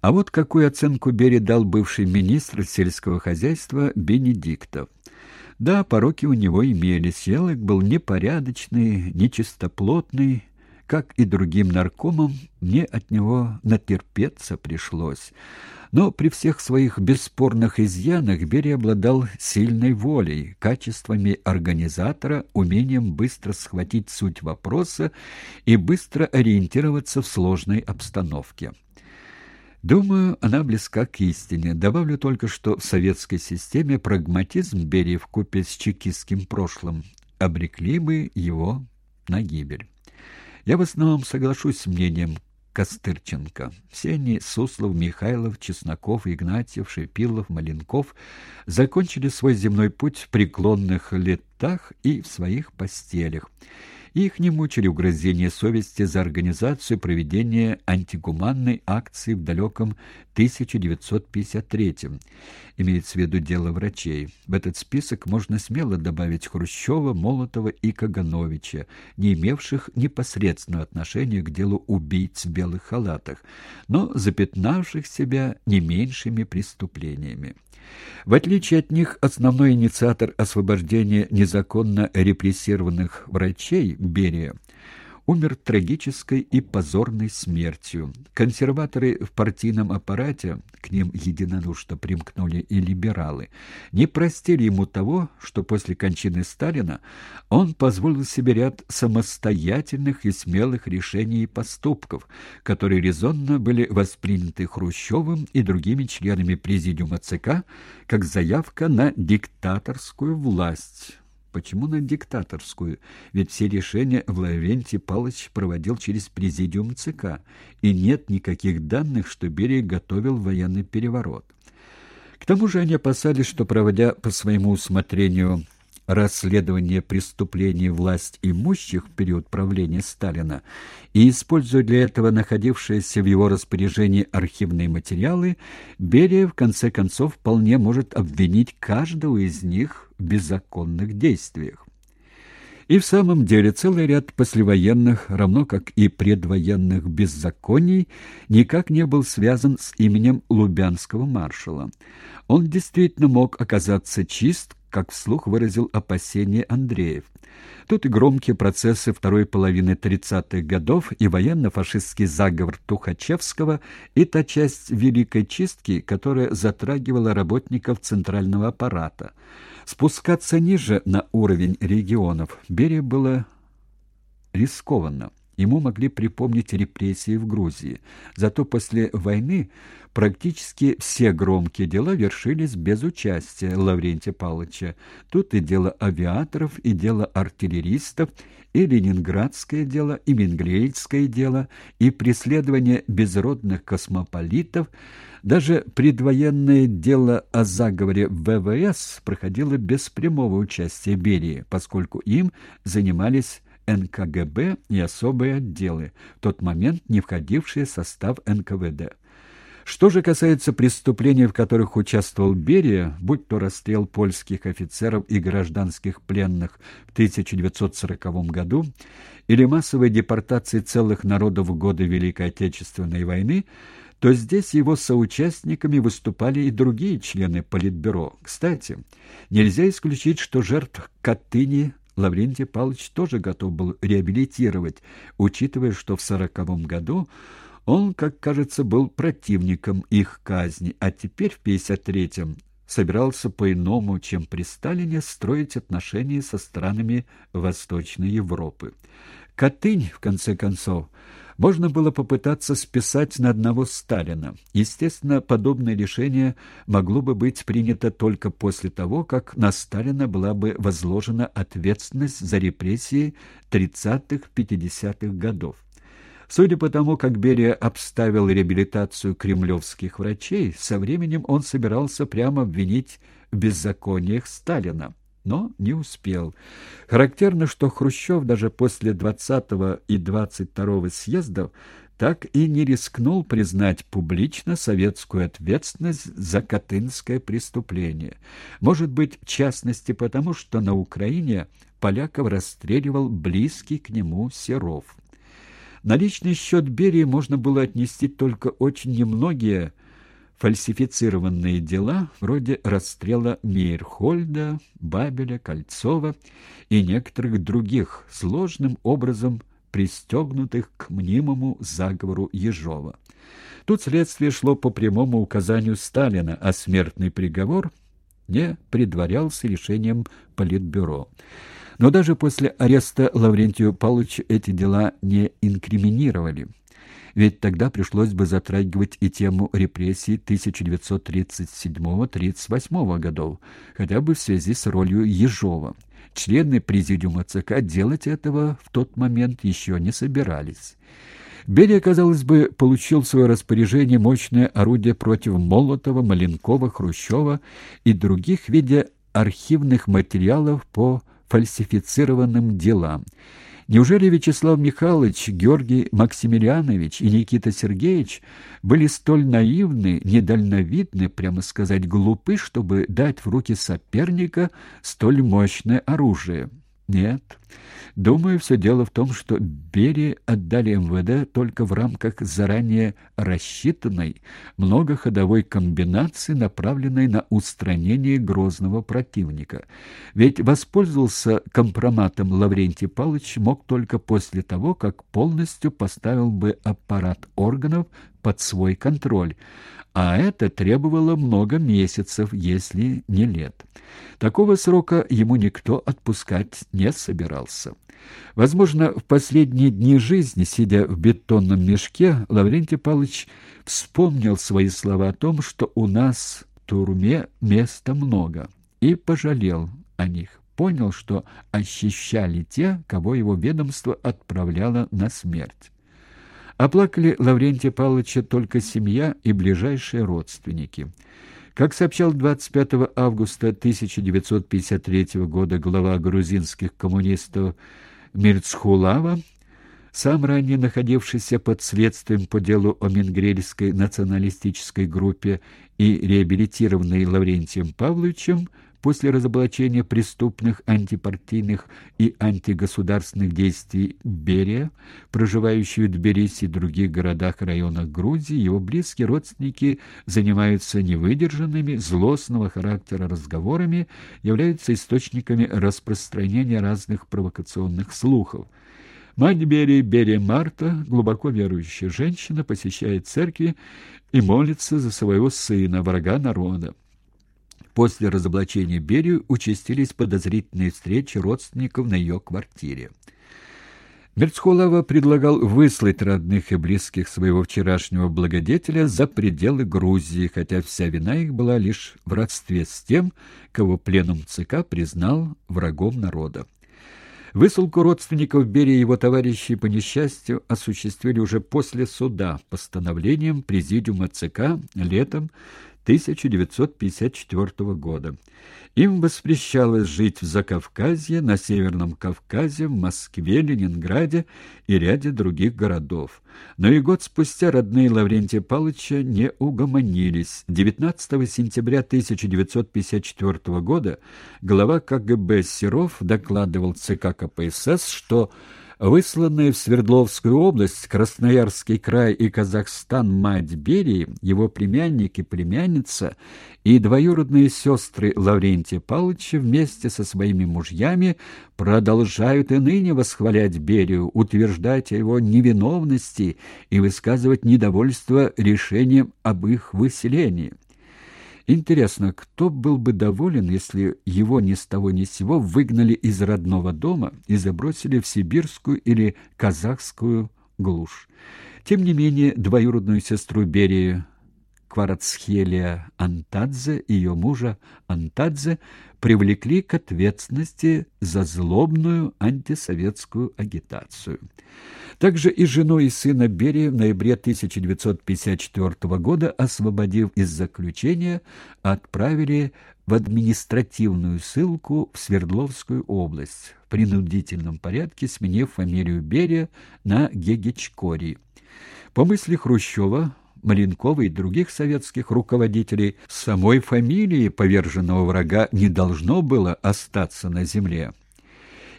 А вот какую оценку Берия дал бывший министр сельского хозяйства Бенедиктов. Да, пороки у него имелись. Человек был непорядочный, нечистоплотный, как и другим наркомам, мне от него натерпеться пришлось. Но при всех своих бесспорных изъянах Берия обладал сильной волей, качествами организатора, умением быстро схватить суть вопроса и быстро ориентироваться в сложной обстановке. Думаю, она близка к истине. Добавлю только, что в советской системе прагматизм Берии вкупе с чекистским прошлым обрекли бы его на гибель. Я в основном соглашусь с мнением Костырченко. Все они, Суслов, Михайлов, Чесноков, Игнатьев, Шепилов, Маленков, закончили свой земной путь в преклонных летах и в своих постелях. Их не мучили угрызения совести за организацию проведения антигуманной акции в далеком 1953-м. Имеется в виду дело врачей. В этот список можно смело добавить Хрущева, Молотова и Кагановича, не имевших непосредственного отношения к делу убийц в белых халатах, но запятнавших себя не меньшими преступлениями. В отличие от них, основной инициатор освобождения незаконно репрессированных врачей, Берия, умер трагической и позорной смертью. Консерваторы в партийном аппарате, к ним единодушно примкнули и либералы, не простили ему того, что после кончины Сталина он позволил себе ряд самостоятельных и смелых решений и поступков, которые резонно были восприняты Хрущевым и другими членами президиума ЦК как заявка на диктаторскую власть Почему на диктаторскую? Ведь все решения Лаврентий Павлович проводил через президиум ЦК, и нет никаких данных, что Берия готовил военный переворот. К тому же они опасались, что, проводя по своему усмотрению расследование преступлений власть имущих в период правления Сталина и, используя для этого находившиеся в его распоряжении архивные материалы, Берия в конце концов вполне может обвинить каждого из них в беззаконных действиях. И в самом деле целый ряд послевоенных, равно как и предвоенных беззаконий, никак не был связан с именем Лубянского маршала. Он действительно мог оказаться чист, как вслух выразил опасение Андреев. Тут и громкие процессы второй половины 30-х годов, и военно-фашистский заговор Тухачевского, и та часть Великой Чистки, которая затрагивала работников центрального аппарата. Спускаться ниже на уровень регионов Берия было рискованно. Ему могли припомнить репрессии в Грузии. Зато после войны практически все громкие дела вершились без участия Лаврентия Павловича. Тут и дело авиаторов, и дело артиллеристов, и ленинградское дело, и менгрейское дело, и преследование безродных космополитов. Даже предвоенное дело о заговоре ВВС проходило без прямого участия Берии, поскольку им занимались НКГБ и особые отделы, в тот момент не входившие в состав НКВД. Что же касается преступлений, в которых участвовал Берия, будь то расстрел польских офицеров и гражданских пленных в 1940 году или массовая депортация целых народов в годы Великой Отечественной войны, то здесь его соучастниками выступали и другие члены Политбюро. Кстати, нельзя исключить, что жертв Катыни Лаврентий Павлович тоже готов был реабилитировать, учитывая, что в сороковом году он, как кажется, был противником их казни, а теперь в 53-м собирался по-иному, чем при Сталине, строить отношения со странами Восточной Европы. Катынь, в конце концов, можно было попытаться списать на одного Сталина. Естественно, подобное решение могло бы быть принято только после того, как на Сталина была бы возложена ответственность за репрессии 30-50-х годов. Судя по тому, как Берия обставил реабилитацию кремлевских врачей, со временем он собирался прямо обвинить в беззакониях Сталина но не успел. Характерно, что Хрущев даже после 20 и 22 съездов так и не рискнул признать публично советскую ответственность за Катынское преступление. Может быть, в частности потому, что на Украине поляков расстреливал близкий к нему Серов. На личный счет Берии можно было отнести только очень немногие фальсифицированные дела, вроде расстрела Мейерхольда, Бабеля, Кольцова и некоторых других, сложным образом пристегнутых к мнимому заговору Ежова. Тут следствие шло по прямому указанию Сталина, а смертный приговор не предварялся решением Политбюро. Но даже после ареста Лаврентию Павловича эти дела не инкриминировали ведь тогда пришлось бы затрагивать и тему репрессий 1937-38 годов, хотя бы в связи с ролью Ежова. Члены президиума ЦК делать этого в тот момент еще не собирались. Берия, казалось бы, получил в свое распоряжение мощное орудие против Молотова, Маленкова, Хрущева и других в виде архивных материалов по фальсифицированным делам. Неужели Вячеслав Михайлович, Георгий Максимилианович и Никита Сергеевич были столь наивны, недальновидны, прямо сказать, глупы, чтобы дать в руки соперника столь мощное оружие? Нет. Думаю, все дело в том, что Берии отдали МВД только в рамках заранее рассчитанной многоходовой комбинации, направленной на устранение грозного противника. Ведь воспользовался компроматом Лаврентий Павлович мог только после того, как полностью поставил бы аппарат органов под свой контроль, а это требовало много месяцев, если не лет. Такого срока ему никто отпускать не собирался. Возможно, в последние дни жизни, сидя в бетонном мешке, Лаврентий Павлович вспомнил свои слова о том, что у нас в турме места много, и пожалел о них. Понял, что ощущали те, кого его ведомство отправляло на смерть. Оплакали Лаврентия Павловича только семья и ближайшие родственники. Как сообщал 25 августа 1953 года глава грузинских коммунистов Мирцхулава, сам ранее находившийся под следствием по делу о Менгрельской националистической группе и реабилитированный Лаврентием Павловичем, после разоблачения преступных антипартийных и антигосударственных действий Берия, проживающий в Тбилиси и других городах и районах Грузии, его близкие родственники занимаются невыдержанными, злостного характера разговорами, являются источниками распространения разных провокационных слухов. Мать Берии, Берия Марта, глубоко верующая женщина, посещает церкви и молится за своего сына, врага народа. После разоблачения Берию участились подозрительные встречи родственников на ее квартире. Мерцхолова предлагал выслать родных и близких своего вчерашнего благодетеля за пределы Грузии, хотя вся вина их была лишь в родстве с тем, кого пленум ЦК признал врагом народа. Высылку родственников Берия и его товарищей по несчастью осуществили уже после суда постановлением Президиума ЦК летом 1954 года. Им воспрещалось жить в Закавказье, на Северном Кавказе, в Москве, Ленинграде и ряде других городов. Но и год спустя родные Лаврентия Павловича не угомонились. 19 сентября 1954 года глава КГБ Серов докладывал ЦК КПСС, что Высланные в Свердловскую область, Красноярский край и Казахстан мать Берии, его племянник и племянница и двоюродные сестры Лаврентия Павловича вместе со своими мужьями продолжают и ныне восхвалять Берию, утверждать о его невиновности и высказывать недовольство решением об их выселении. Интересно, кто был бы доволен, если его ни с того ни с сего выгнали из родного дома и забросили в сибирскую или казахскую глушь? Тем не менее, двоюродную сестру Берии Кварацхелия Антадзе и ее мужа Антадзе привлекли к ответственности за злобную антисоветскую агитацию. Также и жену и сына Берия в ноябре 1954 года, освободив из заключения, отправили в административную ссылку в Свердловскую область, в принудительном порядке сменив фамилию Берия на Гегечкори. По мысли Хрущева, Маленкова и других советских руководителей, самой фамилии поверженного врага не должно было остаться на земле.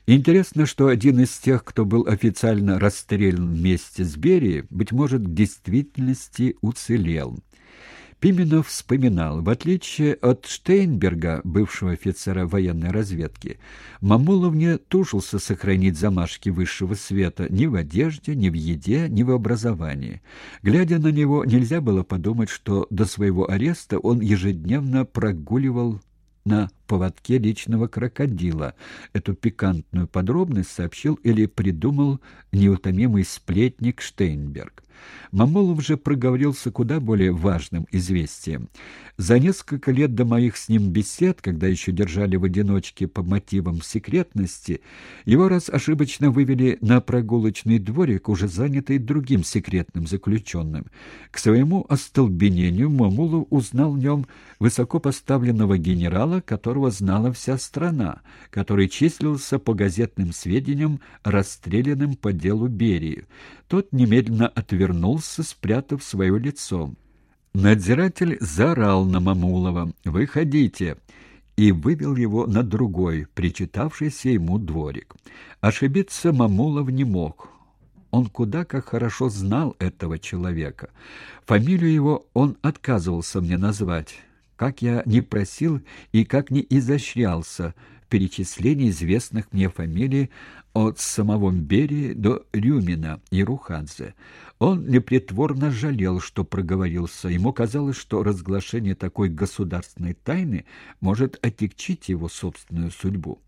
Интересно, что один из тех, кто был официально расстрелян вместе с Берией, быть может, в действительности уцелел. Пименов вспоминал, в отличие от Штейнберга, бывшего офицера военной разведки, Мамулов не тушился сохранить замашки высшего света ни в одежде, ни в еде, ни в образовании. Глядя на него, нельзя было подумать, что до своего ареста он ежедневно прогуливал на поводке личного крокодила. Эту пикантную подробность сообщил или придумал неутомимый сплетник Штейнберг. Мамолов же проговорился куда более важным известием. За несколько лет до моих с ним бесед, когда еще держали в одиночке по мотивам секретности, его раз ошибочно вывели на прогулочный дворик, уже занятый другим секретным заключенным. К своему остолбенению Мамулов узнал в нем высокопоставленного генерала, которого знала вся страна, который числился по газетным сведениям расстрелянным по делу Берии. Тот немедленно отвернулся, спрятав свое лицо. Надзиратель заорал на Мамулова «Выходите!» и вывел его на другой, причитавшийся ему дворик. Ошибиться Мамулов не мог. Он куда как хорошо знал этого человека. Фамилию его он отказывался мне назвать как я не просил и как не изощрялся в перечислении известных мне фамилий от самого Берии до Рюмина и Рухадзе. Он непритворно жалел, что проговорился. Ему казалось, что разглашение такой государственной тайны может отягчить его собственную судьбу.